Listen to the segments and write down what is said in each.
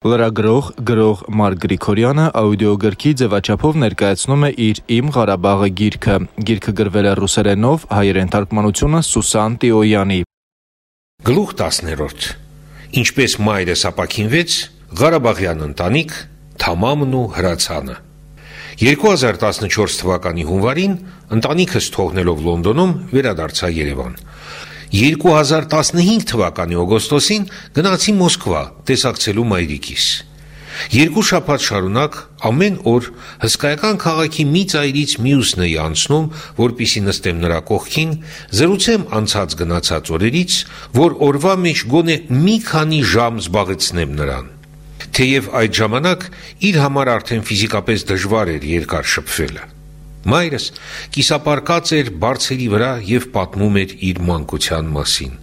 Լրագրող գրող Մարկ Գրիգորյանը աուդիոգրքի ձևաչափով ներկայացնում է իր Իմ Ղարաբաղը գիրքը։ Գիրքը գրվել է ռուսերենով, հայերեն թարգմանությունը Սուսան Տիոյանի։ Գլուխ 10-րդ։ Ինչպես մայրս ապակինվեց Ղարաբաղյան ընտանիք Թամամն ու Հրացանը։ 2014 թվականի հունվարին ընտանիքս թողնելով Լոնդոնում վերադարձա Երևան։ 2015 թվականի օգոստոսին գնացի Մոսկվա տեսակցելու մայրիկիս։ Երկու շաբաթ շարունակ ամեն օր հսկայական քաղաքի մի ծայրից մյուսն էի անցնում, որpիսի նստեմ նրա կողքին, զրուցեմ անցած գնացած օրերից, որ օրվա մեջ գոնե մի քանի ժամ զբաղեցնեմ նրան։ Թեև այդ ժամանակ իր համար արդեն ֆիզիկապես դժվար էր երկար շփվելը։ Մայրս կիսապարկած էր բարձերի վրա եւ պատմում էր իր մանկության մասին։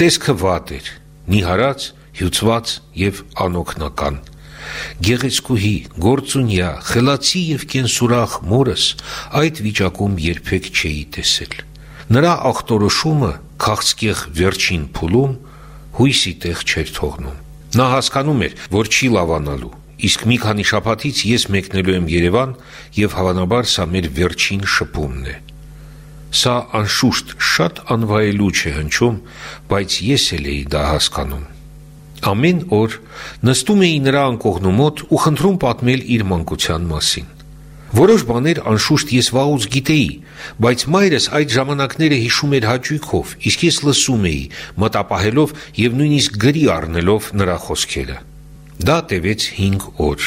Տեսքը վատ էր, նիհարած, հյուծված եւ անօքնական։ Գեղեցկուհի, գործունյա, խելացի եւ կենսուրախ մորս այդ վիճակում երբեք չէի տեսել։ Նրա ախտորոշումը քաղցկեղ վերջին փուլում հույսի տեղ չէր թողնում։ Նա հասկանում էր, որ չի լավանալու Իսկ մի քանի շաբաթից ես մեկնելու եմ Երևան եւ հավանաբար սա մեր վերջին շփումն է։ Սա անշուշտ շատ անվայելու չէ հնչում, բայց ես էլ էի դա հասկանում։ Ամեն օր նստում էի նրա անկողնու մոտ ու խնդրում պատմել իր մանկության մասին։ Որոշ բաներ անշուշտ ես վաղուց գիտեի, բայց մայրս այդ ժամանակները հիշում էր հաճույքով, իսկ ես լսում էի, մտապահելով եւ նույնիսկ գրի առնելով նրա խոսքերը։ Դա տևեց 5 օր։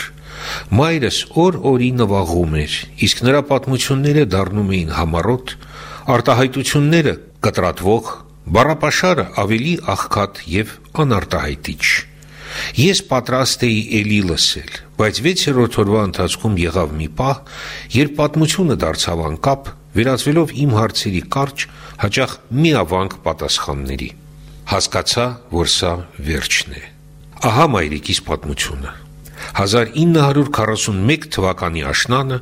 Մայրս օր-օրի նվաղում էր, իսկ նրա պատմությունները դառնում էին համառոտ, արտահայտությունները կտրատվող, բառապաշարը ավելի աղքատ եւ անարտահայտիչ։ Ես պատրաստ էի ելի լսել, բայց 6-րդ օրվա ընթացքում եղավ մի պահ, երբ պատմությունը դարձավ անկապ, վերածվելով իմ հարցերի կարճ, հաճախ միավանք պատասխանների։ Հասկացա, որ սա վերջն է։ Ահա մայրիկիս պատմությունը։ 1941 թվականի աշնանը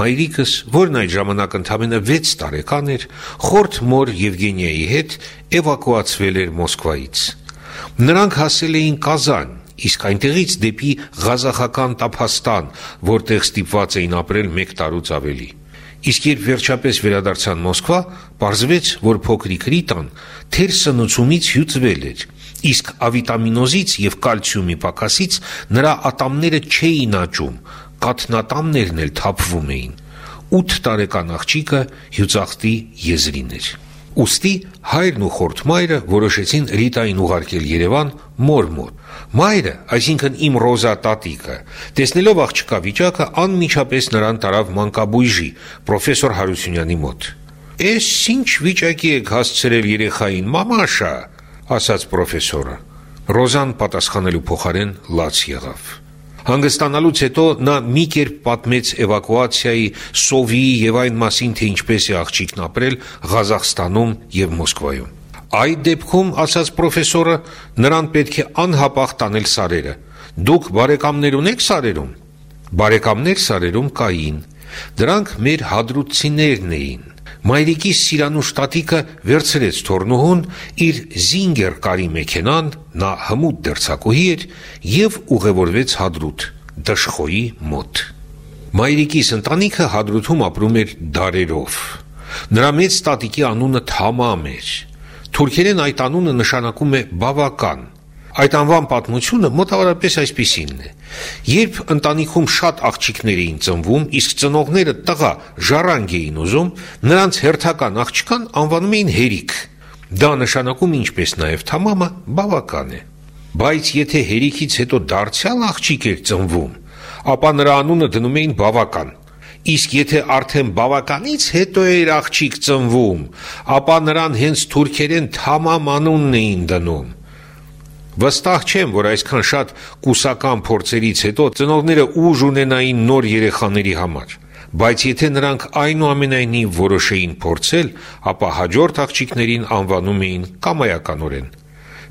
մայրիկս, որն այդ ժամանակ ընդամենը 6 տարեկան էր, խորթ մոր Եվգենիայի հետ էվակուացվել էր Մոսկվայից։ Նրանք հասել էին Կազան, իսկ այնտեղից դեպի Ղազախական Տափաստան, որտեղ ստիպված էին ապրել 1 տարուց ավելի։ Իսկ երբ վերջապես վերադարձան Մոսկվա, պարզվեց, որ փոքրիկ Ռիտան թեր սնուցումից հյուծվել էր իսկ ավիտամինոզից եւ կալցիումի պակասից նրա ատամները չէին աճում, կաթնատամներն էլ թափվում էին։ 8 տարեկան աղջիկը հյուծախտի եզրին էր։ Ոստի հայրն ու խորթմայրը որոշեցին Ռիտային ուղարկել Երևան մոր մոտ։ Մայրը, այսինքն իմ Ռոզա տատիկը, տեսնելով աղջկա վիճակը, անմիջապես նրան տարավ մանկաբույժի, պրոֆեսոր Հարությունյանի մոտ։ «Էս ինչ վիճակի եք հասցրել երեխային, մամաշա», ասաց պրոֆեսորը։ Ռոզան պատասխանելու փոխարեն լաց եղավ։ Հանգստանալուց հետո նա մի կերպ պատմեց էվակուացիայի, սովիի եւ այն մասին, թե ինչպես է աղջիկն ապրել Ղազախստանում եւ Մոսկվայում։ Այդ դեպքում, ասաց պրոֆեսորը, նրան պետք է անհապաղ տանել սարերը։ Դուք բարեկամներ ունեք սարերում։ Բարեկամներ սարերում կային։ Դրանք մեր հադրուցիներն էին։ Մայրիկի Սիրանուշ տատիկը վերցրեց թորնուհուն իր զինգեր կարի մեքենան, նա հմուտ դերցակուհի էր եւ ուղևորվեց Հադրութ, դշխոյի մոտ։ Մայրիկիս ընտանիքը Հադրութում ապրում էր դարերով։ Նրա մեծ տատիկի անունը Թամամ էր։ Թուրքերեն այդ անունը նշանակում է բավական, Այդ անվան պատմությունը մոտավորապես այսպիսինն է. Երբ ընտանիքում շատ աղջիկներ էին ծնվում, իսկ ծնողները տղա ժառանգ էին ուզում, նրանց հերթական աղջկան անվանում էին հերիք։ Դա նշանակում ինչպես նաև թամամը բավական է։ Բայց եթե հերիքից հետո դարձյալ աղջիկ էր ծնվում, ապա նրա անունը դնում էին բավական։ Իսկ եթե արդեն բավականից հետո էր աղջիկ ծնվում, ապա նրան հենց թուրքերեն թամամ անունն էին դնում։ Վստահ չեմ, որ այսքան շատ կուսական փորձերից հետո ծնողները ուժ ունենային նոր երեխաների համար։ Բայց եթե նրանք այնուամենայնիվ որոշեին փորձել, ապա հաջորդ աղջիկներին անվանում էին կամայականորեն։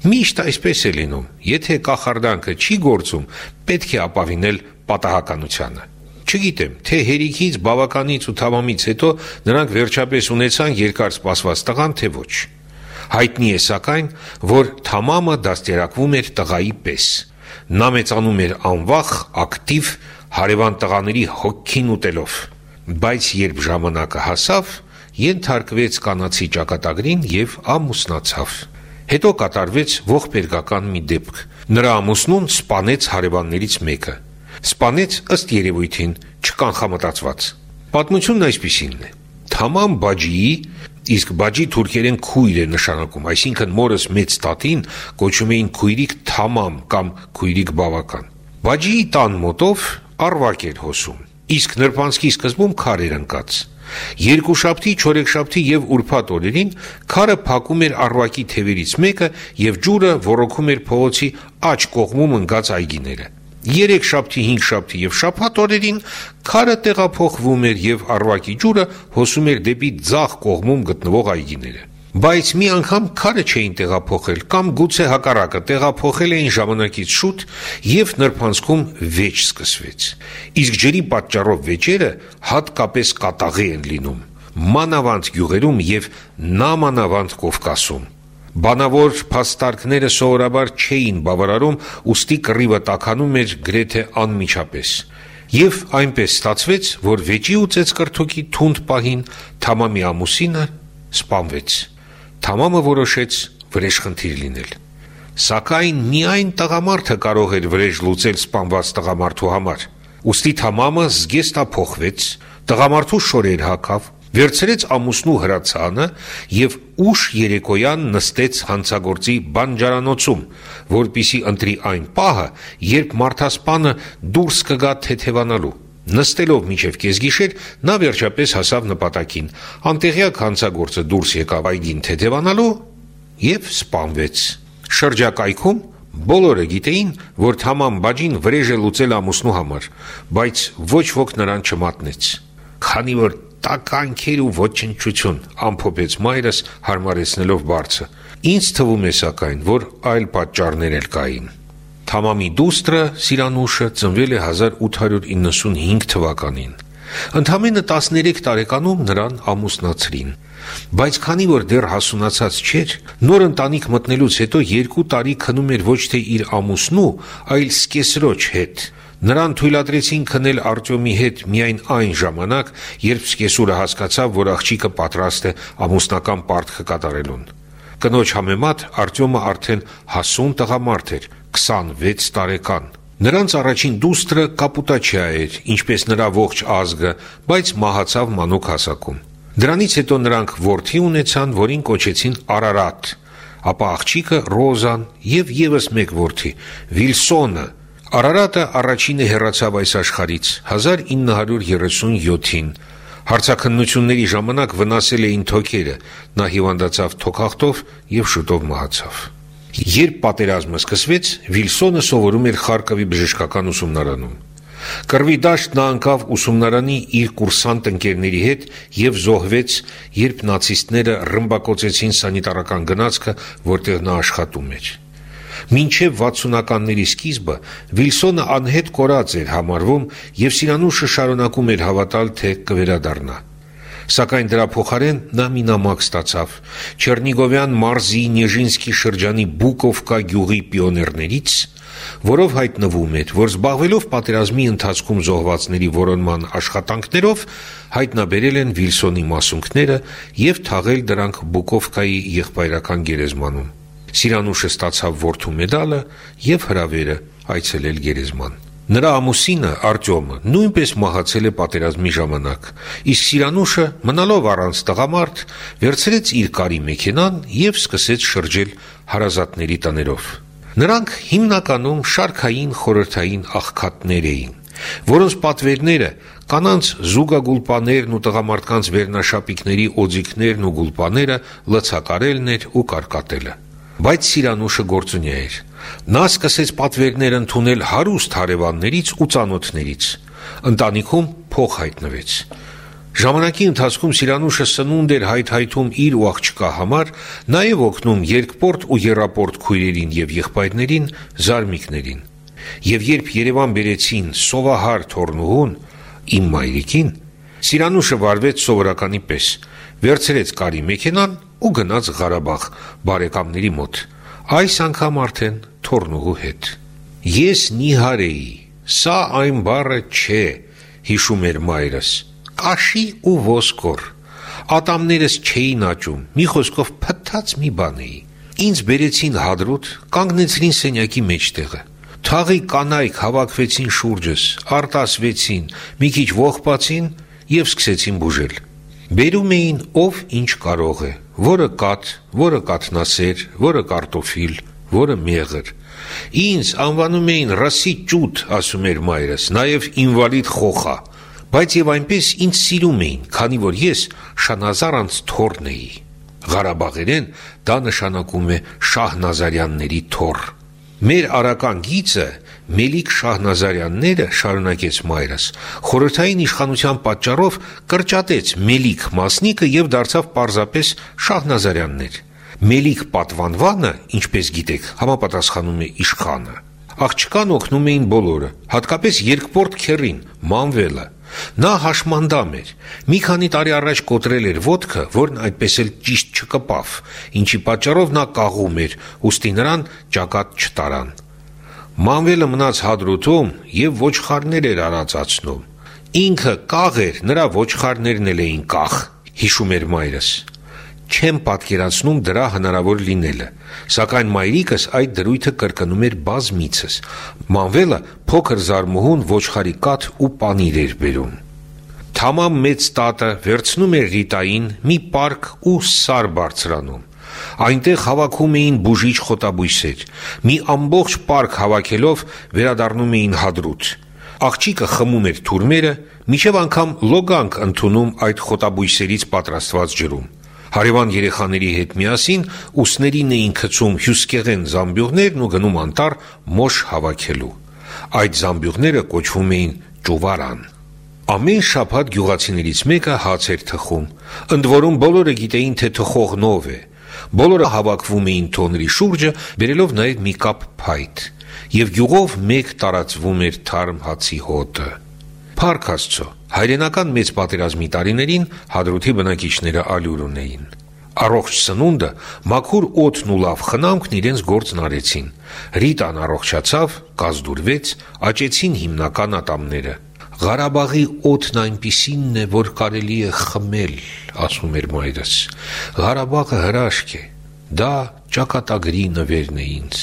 Միշտ այսպես է լինում։ Եթե կախարդանքը չի գործում, պետք է ապավինել պատահականությանը։ Չգիտեմ, թե հերիքից բավականից ու թավամից հետո նրանք վերջապես ունեցան երկար սպասված տղան, թե ոչ։ Հայտնի է սակայն, որ Թամամը դաստիարակվում էր տղայի պես։ Նա մեծանում էր անվախ, ակտիվ, հարևան տղաների հոգին ուտելով։ Բայց երբ ժամանակը հասավ, ենթարկվեց կանացի ճակատագրին եւ ամուսնացավ։ Հետո կատարվեց ողբերգական մի դեպք։ Նրա ամուսնուն սպանեց հարևաններից մեկը։ Սպանեց ըստ երևույթին չկանխամտածված։ Պատմությունն այսպեսինն է։ Թամամ Բաջիի իսկ բաջի թուրքերեն քույր է նշանակում, այսինքն մորս մեծ տատին կոչում էին քույրիկ թամամ կամ քույրիկ բավական։ Բաջիի տան մոտով արվակ էր հոսում։ Իսկ նրբանցքի սկզբում քար էր ընկած։ Երկուշաբթի, չորեքշաբթի եւ ուրբաթ օրերին քարը փակում էր արվակի թևերից մեկը եւ ջուրը ոռոգում էր փողոցի աջ կողմում ընկած այգիները։ Երեք շաբթի, 5 շաբթի եւ շաբաթ օրերին քարը տեղափոխվում էր եւ արվակի ջուրը հոսում էր դեպի ցախ կողմում գտնվող այգիները։ Բայց մի անգամ քարը չէին տեղափոխել կամ գուցե հակառակը տեղափոխել էին ժամանակից շուտ եւ նրբանցքում վեճ սկսվեց։ Իսկ ջրի պատճառով վեճերը հատկապես կատաղի են լինում մանավանդ գյուղերում եւ նամանավանդ Կովկասում։ Բանավոր փաստարկները սովորաբար չէին բավարարում, ուստի կռիվը տականում էր գրեթե անմիջապես։ Եվ այնպես ստացվեց, որ վեճի ու ծեծկրթոքի թունդ պահին Թամամի ամուսինը սպանվեց։ Թամամը որոշեց վրեժխնդիր լինել։ Սակայն միայն տղամարդը կարող էր վրեժ լուծել սպանված տղամարդու համար։ Ոստի Թամամը զգեստափոխվեց, տղամարդու շորեր հակավ, վերցրեց ամուսնու հրացանը եւ ուշ երեկոյան նստեց հանցագործի բանջարանոցում, որpիսի ընտրի այն պահը, երբ մարդասպանը դուրս կգա թեթևանալու։ Նստելով միջև կեսգիշեր նա վերջապես հասավ նպատակին։ Անտեղյակ հանցագործը դուրս եկավ այգին թեթևանալու եւ սպանվեց։ Շրջակայքում բոլորը գիտեին, որ Թաման բաջին վրեժ է լուծել ամուսնու համար, բայց ոչ ոք նրան չմատնեց։ Քանի որ տականքեր ու ոչնչություն ամփոփեց մայրս հարմարեցնելով բարձը։ Ինչ թվում է սակայն, որ այլ պատճառներ էլ կային։ Թամամի դուստրը Սիրանուշը ծնվել է 1895 թվականին։ Ընդամենը 13 տարեկանում նրան ամուսնացրին։ Բայց քանի որ դեռ հասունացած չէր, նոր ընտանիք մտնելուց հետո երկու տարի քնում էր ոչ թե իր ամուսնու, այլ սկեսրոջ հետ։ Նրան թույլատրեցին քնել Արտյոմի հետ միայն այն ժամանակ, երբ սկեսուրը հասկացավ, որ աղջիկը պատրաստ է ամուսնական պարտքը կատարելուն։ Կնոջ համեմատ Արտյոմը արդեն հասուն տղամարդ էր, 26 տարեկան։ Նրանց առաջին դուստրը Կապուտաչիա էր, ինչպես նրա ողջ ազգը, բայց մահացավ մանուկ հասակում։ Դրանից հետո նրանք որդի ունեցան, որին կոչեցին Արարատ, ապա աղջիկը Ռոզան եւ եւս մեկ որդի՝ Վիլսոնը։ Արարատը առաջինը հեռացավ այս աշխարից 1937-ին Հարցակնությունների ժամանակ վնասել էին թոքերը, նա հիվանդացավ թոքախտով եւ շուտով մահացավ։ Երբ պատերազմը սկսվեց, Վիլսոնը սովորում էր Խարկովի բժշկական ուսումնարանում։ Կրվի դաշտ նա անկավ ուսումնարանի իր կուրսանտ ընկերների հետ եւ զոհվեց, երբ նացիստները ռմբակոծեցին սանիտարական գնացքը, որտեղ նա աշխատում էր։ Մինչև 60-ականների սկիզբը Վիլսոնը անհետ կորած էր համարվում եւ Սիրանուշը շարունակում էր հավատալ, թե կվերադառնա։ Սակայն դրա փոխարեն նա մի նամակ ստացավ Չեռնիգովյան մարզի Նեժինսկի շրջանի Բուկովկա գյուղի պիոներներից, որով հայտնվում էր, որ զբաղվելով պատերազմի ընթացքում զոհվածների որոնման աշխատանքներով հայտնաբերել են Վիլսոնի մասունքները եւ թաղել դրանք Բուկովկայի եղբայրական գերեզմանում։ Սիրանուշը ստացավ որդու մեդալը եւ հրավերը այցելել գերեզման։ Նրա ամուսինը Արտյոմը նույնպես մահացել է պատերազմի ժամանակ, իսկ Սիրանուշը, մնալով առանց տղամարդ, վերցրեց իր կարի մեքենան եւ սկսեց շրջել հարազատների տներով։ Նրանք հիմնականում շարքային խորհրդային աղքատներ էին, որոնց պատվերները կանանց զուգագուլպաներն ու տղամարդկանց վերնաշապիկների օձիքներն ու գուլպաները լցակարելն էր ու կարկատելը։ Բայց Սիրանուշը գործունյա էր։ Նա սկսեց պատվերներ ընդունել հարուստ հարևաններից ու ծանոթներից։ Ընտանիքում փող հայտնվեց։ Ժամանակի ընթացքում Սիրանուշը սնունդ էր հայթայթում իր ու աղջկա համար, նաև օգնում երկպորտ ու երապորտ քույրերին եւ եղբայրներին, զարմիկներին։ Եվ երբ Երևան բերեցին սովահար թորնուհուն, իմ մայրիկին, Սիրանուշը վարվեց սովորականի պես, վերցրեց կարի մեքենան ու գնաց Ղարաբաղ բարեկամների մոտ։ Այս անգամ արդեն թորնուհու հետ։ Ես նիհար էի։ Սա այն բառը չէ, հիշում էր մայրս։ Կաշի ու ոսկոր։ Ատամներս չէին աճում։ Մի խոսքով փթթած մի բան էի։ Ինձ բերեցին հադրուտ, կանգնեցրին սենյակի մեջտեղը։ Թաղի կանայք հավաքվեցին շուրջս, արտասվեցին, մի քիչ ողբացին եւ սկսեցին բուժել։ Բերում էին ով ինչ կարող է, որը կաթ, որը կաթնասեր, որը կարտոֆիլ, որը մեղր։ Ինձ անվանում էին ռասի ճուտ, ասում էր մայրս, նաև ինվալիդ խոխա։ Բայց եւ այնպես ինձ սիրում էին, քանի որ ես Շանազարանց թորն էի։ Ղարաբաղերեն դա նշանակում է Շահնազարյանների թոր։ Մեր արական գիծը Մելիք Շահնազարյանները շարունակեց մայրս խորհրդային իշխանության պատճառով կրճատեց Մելիք մասնիկը եւ դարձավ պարզապես Շահնազարյաններ Մելիք պատվանվանը ինչպես գիտեք համապատասխանում է իշխանը աղջկան օգնում էին բոլորը հատկապես երկպորտ քերին մանվելը Նա հաշմանդամ էր։ Մի քանի տարի առաջ կոտրել էր ոդկը, որն այդպես էլ ճիշտ չկպավ, ինչի պատճառով նա կաղում էր, ուստի նրան ճակատ չտարան։ Մանվելը մնաց հադրութում եւ ոչխարներ էր արածացնում։ Ինքը կաղ էր, նրա ոչխարներն էլ էին կաղ, հիշում էր մայրս չեմ պատկերացնում դրա հնարավոր լինելը, սակայն մայրիկս այդ դրույթը կրկնում էր բազմիցս։ Մանվելը փոքր զարմուհուն ոչխարի կաթ ու պանիր էր բերում։ Թամամ մեծ տատը վերցնում էր Ռիտային մի պարկ ու սար բարձրանում։ Այնտեղ հավաքում էին բուժիչ խոտաբույսեր։ Մի ամբողջ պարկ հավաքելով վերադառնում էին հադրուտ։ Աղջիկը խմում էր թուրմերը, միջև անգամ լոգանք ընդունում այդ խոտաբույսերից պատրաստված ջրում։ Հարևան երեխաների հետ միասին ուսներին էին գցում հյուսկեղեն զամբյուղներն ու գնում անտառ մոշ հավաքելու։ Այդ զամբյուղները կոչվում էին ճուվարան։ Ամեն շաբաթ գյուղացիներից մեկը հաց էր թխում։ Ընդ որում բոլորը գիտեին, թե թխողն ով է։ Բոլորը հավաքվում էին թոնրի շուրջը, բերելով նաև մի կապ փայտ, եւ գյուղով մեկ տարածվում էր թարմ հացի հոտը։ Փառք Աստծո, հայրենական մեծ պատերազմի տարիներին հադրութի բնակիչները ալյուր ունեին։ Առողջ սնունդը, մաքուր օդն ու լավ խնամքն իրենց գործն արեցին։ Ռիտան առողջացավ, կազդուրվեց, աճեցին հիմնական ատամները։ Ղարաբաղի օդն այնպիսինն է, որ կարելի է խմել, ասում էր մայրս։ Ղարաբաղը հրաշք է։ Դա ճակատագրի նվերն է ինձ։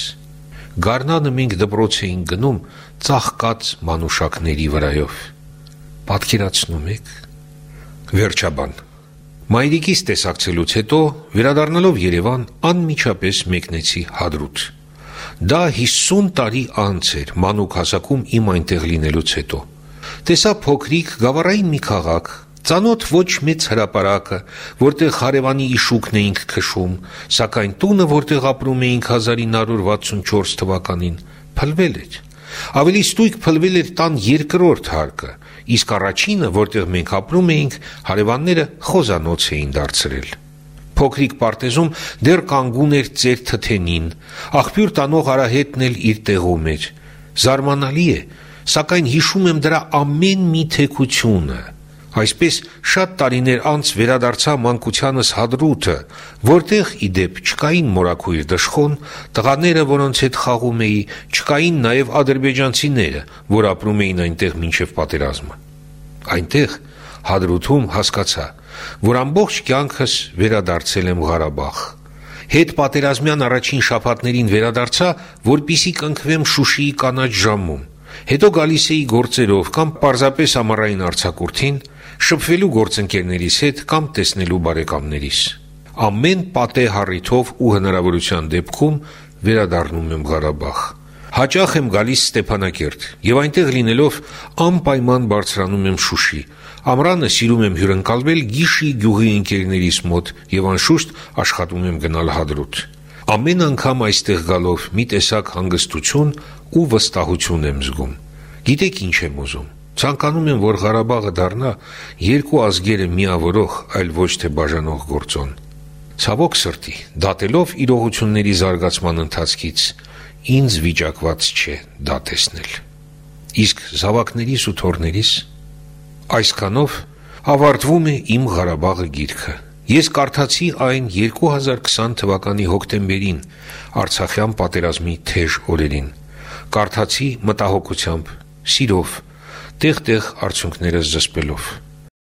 Գառնանը մենք դպրոց էինք գնում ծաղկած մանուշակների վրայով Պատկերացնում եք։ Վերջաբան Մայրիկից տեսակցելուց հետո վերադառնալով Երևան անմիջապես մեկնեցի Հադրութ։ Դա 50 տարի անց էր մանուկ հասակում իմ այնտեղ լինելուց հետո։ Տեսա փոքրիկ գավառային մի քաղաք, Ծանոթ ոչ մեծ հրաապարակը, որտեղ հարևանի իշուկն էինք քշում, սակայն տունը, որտեղ ապրում էինք 1964 թվականին, փլվել էր։ Ավելի ստույգ փլվել էր տան երկրորդ հարկը, իսկ առաջինը, որտեղ մենք ապրում էինք, հարևանները խոզանոց էին դարձրել։ Փոքրիկ պարտեզում դեռ կանգուն էր ծեր թթենին, աղբյուր տանող արահետն էլ իր տեղում էր։ Զարմանալի է, սակայն հիշում եմ դրա ամեն մի թեկությունը։ Այսպես շատ տարիներ անց վերադարձա մանկությանս հադրութը, որտեղ իդեպ չկային մորակույր դշխոն, տղաները, որոնց հետ խաղում էի, չկային նաև ադրբեջանցիները, որ ապրում էին այնտեղ մինչև պատերազմը։ Այնտեղ հադրութում հասկացա, որ ամբողջ կյանքս վերադարձել եմ Ղարաբաղ։ Հետ պատերազմյան առաջին շաբաթներին վերադարձա, որpիսի կնքվեմ Շուշիի կանաչ ժամում։ Հետո գալիս էի գործերով կամ պարզապես ամառային արցակուրտին, շփվելու գործընկերներիս հետ կամ տեսնելու բարեկամներիս։ Ամեն պատե հառիթով ու հնարավորության դեպքում վերադառնում եմ Ղարաբաղ։ Հաճախ եմ գալիս Ստեփանակերտ եւ այնտեղ լինելով անպայման բարձրանում եմ Շուշի։ Ամրանը սիրում եմ հյուրընկալվել Գիշի գյուղի ընկերներիս մոտ եւ անշուշտ աշխատում եմ գնալ Հադրուտ։ Ամեն անգամ այստեղ գալով մի տեսակ հանգստություն ու վստահություն եմ զգում։ Գիտեք ինչ եմ ուզում։ Ցանկանում եմ, որ Ղարաբաղը դառնա երկու ազգերը միավորող, այլ ոչ թե բաժանող գործոն։ Ցավոք սրտի, դատելով իրողությունների զարգացման ընթացքից ինձ վիճակված չէ դա տեսնել։ Իսկ զավակներիս ու թորներիս այսքանով ավարտվում է իմ Ղարաբաղը գիրքը։ Ես կարդացի այն 2020 թվականի հոկտեմբերին Արցախյան պատերազմի թեժ օրերին։ Կարդացի մտահոգությամբ, սիրով, տեղ-տեղ արդյունքները զսպելով։